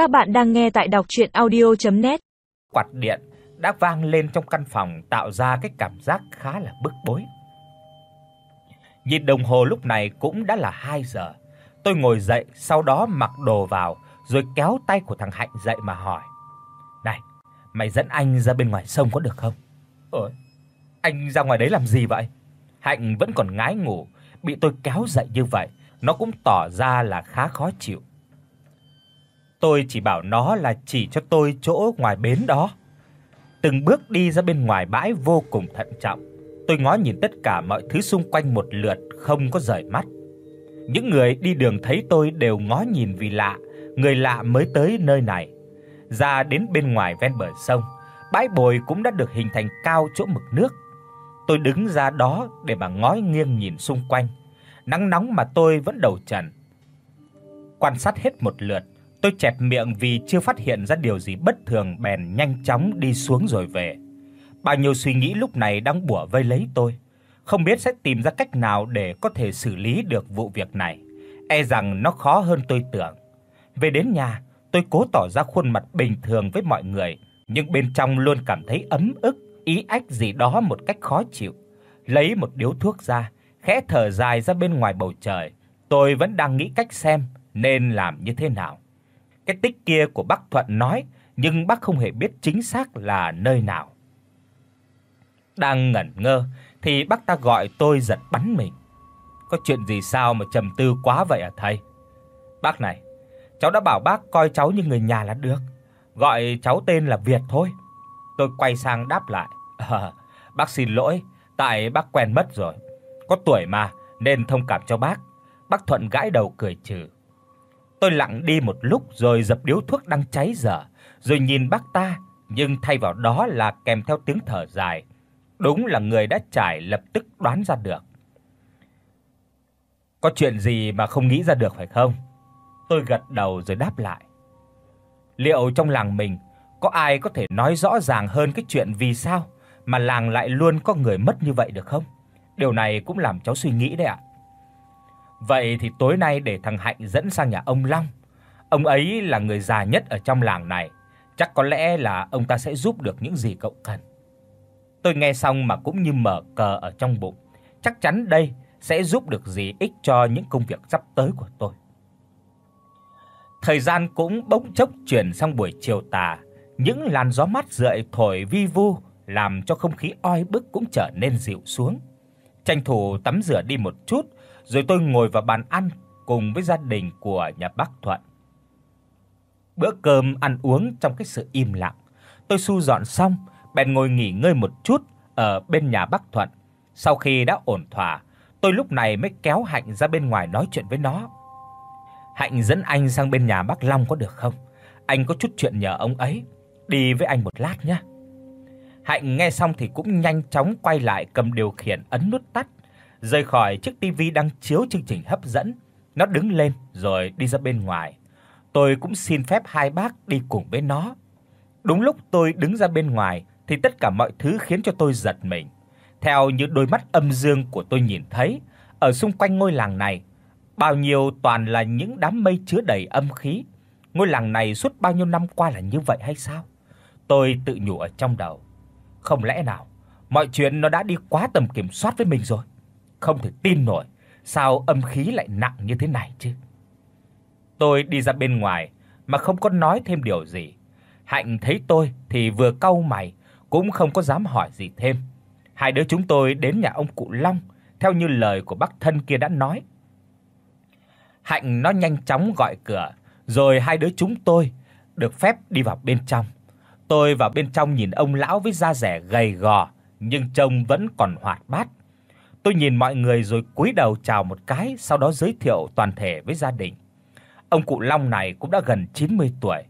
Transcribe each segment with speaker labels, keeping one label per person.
Speaker 1: Các bạn đang nghe tại đọc audio net
Speaker 2: Quạt điện đã vang lên trong căn phòng tạo ra cái cảm giác khá là bức bối. Nhìn đồng hồ lúc này cũng đã là 2 giờ. Tôi ngồi dậy, sau đó mặc đồ vào, rồi kéo tay của thằng Hạnh dậy mà hỏi: "Này, mày dẫn anh ra bên ngoài sông có được không?" ờ anh ra ngoài đấy làm gì vậy?" Hạnh vẫn còn ngái ngủ, bị tôi kéo dậy như vậy, nó cũng tỏ ra là khá khó chịu. Tôi chỉ bảo nó là chỉ cho tôi chỗ ngoài bến đó. Từng bước đi ra bên ngoài bãi vô cùng thận trọng. Tôi ngó nhìn tất cả mọi thứ xung quanh một lượt, không có rời mắt. Những người đi đường thấy tôi đều ngó nhìn vì lạ, người lạ mới tới nơi này. Ra đến bên ngoài ven bờ sông, bãi bồi cũng đã được hình thành cao chỗ mực nước. Tôi đứng ra đó để mà ngó nghiêng nhìn xung quanh. Nắng nóng mà tôi vẫn đầu trần. Quan sát hết một lượt, tôi chẹp miệng vì chưa phát hiện ra điều gì bất thường bèn nhanh chóng đi xuống rồi về. Bao nhiêu suy nghĩ lúc này đang bủa vây lấy tôi, không biết sẽ tìm ra cách nào để có thể xử lý được vụ việc này. E rằng nó khó hơn tôi tưởng. Về đến nhà, tôi cố tỏ ra khuôn mặt bình thường với mọi người, nhưng bên trong luôn cảm thấy ấm ức, ý ách gì đó một cách khó chịu. Lấy một điếu thuốc ra, khẽ thở dài ra bên ngoài bầu trời, tôi vẫn đang nghĩ cách xem nên làm như thế nào. Cái tích kia của bác Thuận nói, nhưng bác không hề biết chính xác là nơi nào. Đang ngẩn ngơ thì bác ta gọi tôi giật bắn mình. Có chuyện gì sao mà trầm tư quá vậy à thầy? Bác này, cháu đã bảo bác coi cháu như người nhà là được, gọi cháu tên là Việt thôi. Tôi quay sang đáp lại, à, bác xin lỗi, tại bác quen mất rồi. Có tuổi mà nên thông cảm cho bác. Bác Thuận gãi đầu cười trừ. Tôi lặng đi một lúc rồi dập điếu thuốc đang cháy dở, rồi nhìn bác ta, nhưng thay vào đó là kèm theo tiếng thở dài. Đúng là người đã trải lập tức đoán ra được. Có chuyện gì mà không nghĩ ra được phải không? Tôi gật đầu rồi đáp lại. Liệu trong làng mình có ai có thể nói rõ ràng hơn cái chuyện vì sao mà làng lại luôn có người mất như vậy được không? Điều này cũng làm cháu suy nghĩ đấy ạ. Vậy thì tối nay để thằng Hạnh dẫn sang nhà ông Long. Ông ấy là người già nhất ở trong làng này, chắc có lẽ là ông ta sẽ giúp được những gì cậu cần. Tôi nghe xong mà cũng như mở cờ ở trong bụng, chắc chắn đây sẽ giúp được gì ích cho những công việc sắp tới của tôi. Thời gian cũng bỗng chốc chuyển sang buổi chiều tà, những làn gió mát rượi thổi vi vu làm cho không khí oi bức cũng trở nên dịu xuống. Tranh thủ tắm rửa đi một chút, rồi tôi ngồi vào bàn ăn cùng với gia đình của nhà bác Thuận. Bữa cơm ăn uống trong cái sự im lặng, tôi thu dọn xong, bèn ngồi nghỉ ngơi một chút ở bên nhà bác Thuận. Sau khi đã ổn thỏa, tôi lúc này mới kéo Hạnh ra bên ngoài nói chuyện với nó. Hạnh dẫn anh sang bên nhà bác Long có được không? Anh có chút chuyện nhờ ông ấy, đi với anh một lát nhé. Hạnh nghe xong thì cũng nhanh chóng quay lại cầm điều khiển ấn nút tắt, rời khỏi chiếc tivi đang chiếu chương trình hấp dẫn. Nó đứng lên rồi đi ra bên ngoài. Tôi cũng xin phép hai bác đi cùng với nó. Đúng lúc tôi đứng ra bên ngoài thì tất cả mọi thứ khiến cho tôi giật mình. Theo như đôi mắt âm dương của tôi nhìn thấy, ở xung quanh ngôi làng này, bao nhiêu toàn là những đám mây chứa đầy âm khí. Ngôi làng này suốt bao nhiêu năm qua là như vậy hay sao? Tôi tự nhủ ở trong đầu. Không lẽ nào mọi chuyện nó đã đi quá tầm kiểm soát với mình rồi? Không thể tin nổi, sao âm khí lại nặng như thế này chứ? Tôi đi ra bên ngoài mà không có nói thêm điều gì. Hạnh thấy tôi thì vừa cau mày, cũng không có dám hỏi gì thêm. Hai đứa chúng tôi đến nhà ông cụ Long, theo như lời của bác thân kia đã nói. Hạnh nó nhanh chóng gọi cửa, rồi hai đứa chúng tôi được phép đi vào bên trong. Tôi vào bên trong nhìn ông lão với da rẻ gầy gò nhưng trông vẫn còn hoạt bát. Tôi nhìn mọi người rồi cúi đầu chào một cái, sau đó giới thiệu toàn thể với gia đình. Ông cụ Long này cũng đã gần 90 tuổi.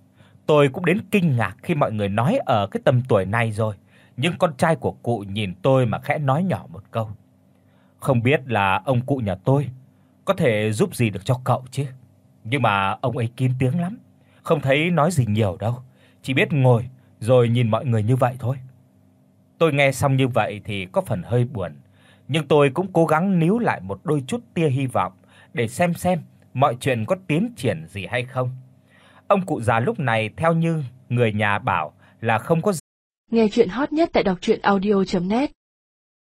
Speaker 2: Tôi cũng đến kinh ngạc khi mọi người nói ở cái tầm tuổi này rồi, nhưng con trai của cụ nhìn tôi mà khẽ nói nhỏ một câu. Không biết là ông cụ nhà tôi có thể giúp gì được cho cậu chứ. Nhưng mà ông ấy kín tiếng lắm, không thấy nói gì nhiều đâu, chỉ biết ngồi rồi nhìn mọi người như vậy thôi. Tôi nghe xong như vậy thì có phần hơi buồn, nhưng tôi cũng cố gắng níu lại một đôi chút tia hy vọng để xem xem mọi chuyện có tiến triển gì hay không. Ông cụ già lúc này theo như người nhà bảo là không có
Speaker 3: Nghe truyện hot nhất tại doctruyenaudio.net